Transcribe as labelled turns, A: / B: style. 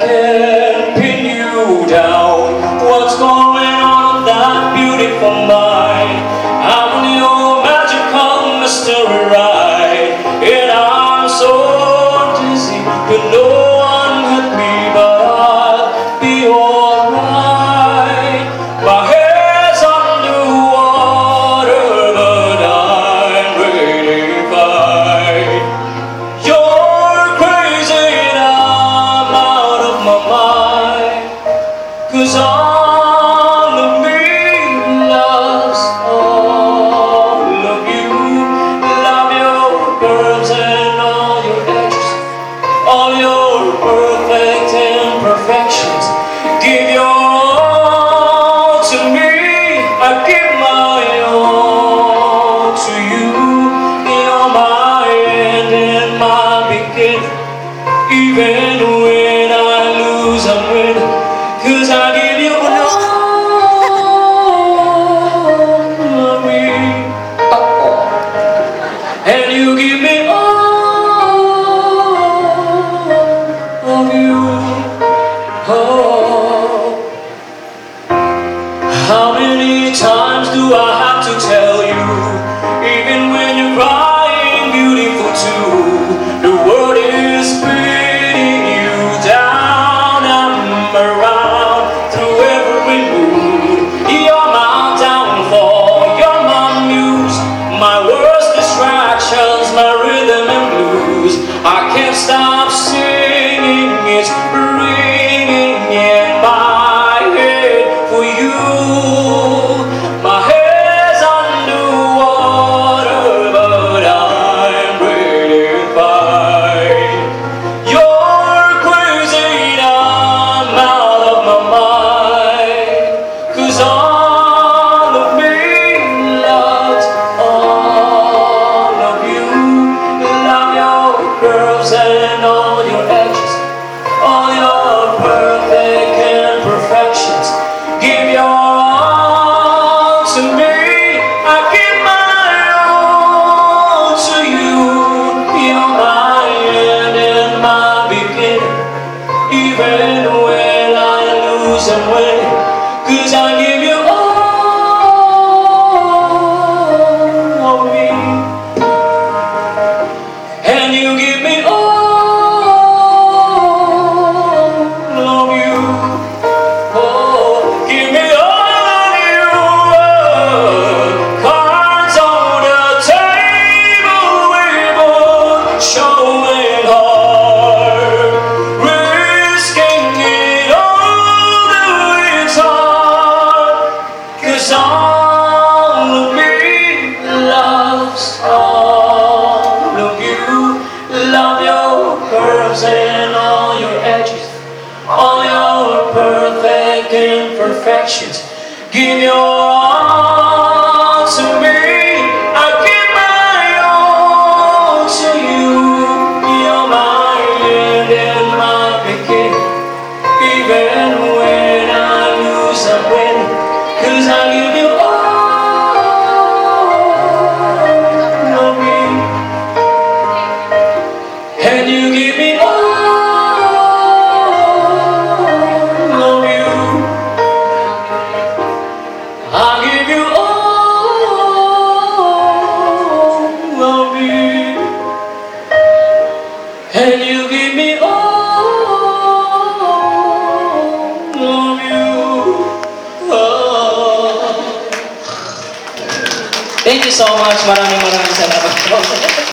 A: can pin you down. your perfect imperfections. Give your all to me. I give my all to you. You're my end and my. Even when I lose, I'm I give you all of me. And you give me. times do I all of me, love's all of you. Love your curves and all your edges, all your perfect imperfections. Give your
B: Thank you so much. Maraming maraming salamat po.